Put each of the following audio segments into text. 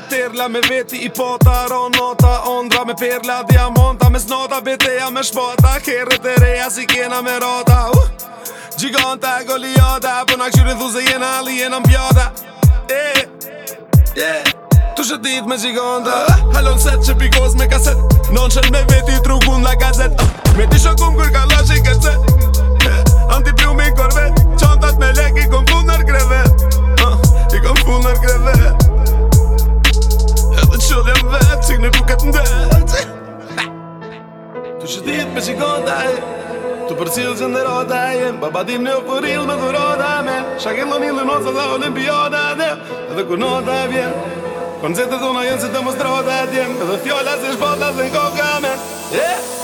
që me veti i pota Ronota ondra me perla diamonta Me snota beteja me shpota Kere të reja si kena me rota uh! Gjigonta goliota Puna po këshyri thu thuze jena li jena mbjota E yeah! Eh, tu shëtit me gjigonta uh, Halon set që pikoz me kaset Non qen me veti trukun la shikon të ajë Tu për cilë që në rota ajë Më një për ilë me dhurota me Shakin lë një lë nësë dhe olimpiota dhe Edhe ku nëta e vjen Koncetet të në jënë që të mos të rota e tjem Edhe fjolla se shpota dhe në koka me Yeah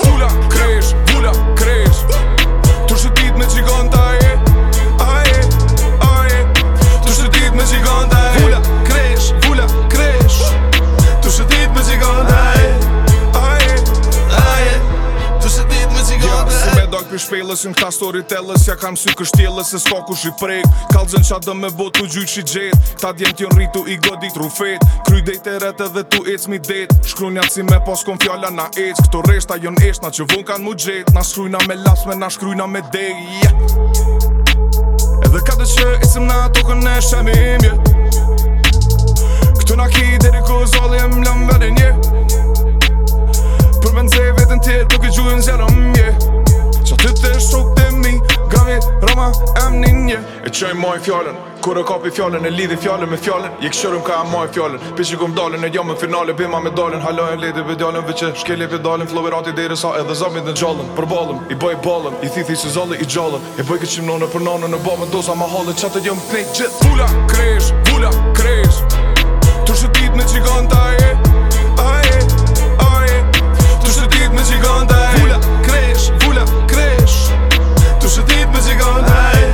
kën shpejlës në këta storytellës Ja kam sy kështjellës e s'ka ku shi prejk Kalzën qa dëm me botu gjyq i gjet Ta djem t'jon rritu i godit rufet Kryj dejt e retë dhe tu ec mi det janë si me pas kon fjalla na ec Këto reshta jon esht na që vun kan mu gjet Na shkrujna me lasme, na shkrujna me dej yeah. Edhe ka dhe që ecim na tukën e shemim yeah. Këtu na ki deri ku em ninje E qoj moj fjallën Kur e kapi fjallën e lidhi fjallën me fjallën Je këshërëm ka e moj fjallën Pi që kum dalën e jam jo finale Bima me dalën e lidi për djallën Vë që shkeli për dalën Floverati dhe i rësa edhe zamit në gjallën Për balëm, i bëj balëm I thithi si zallë i gjallën E bëj këtë qimnone për nane në bëmë Dosa ma halën që të gjëmë të nejtë gjithë kresh, all night.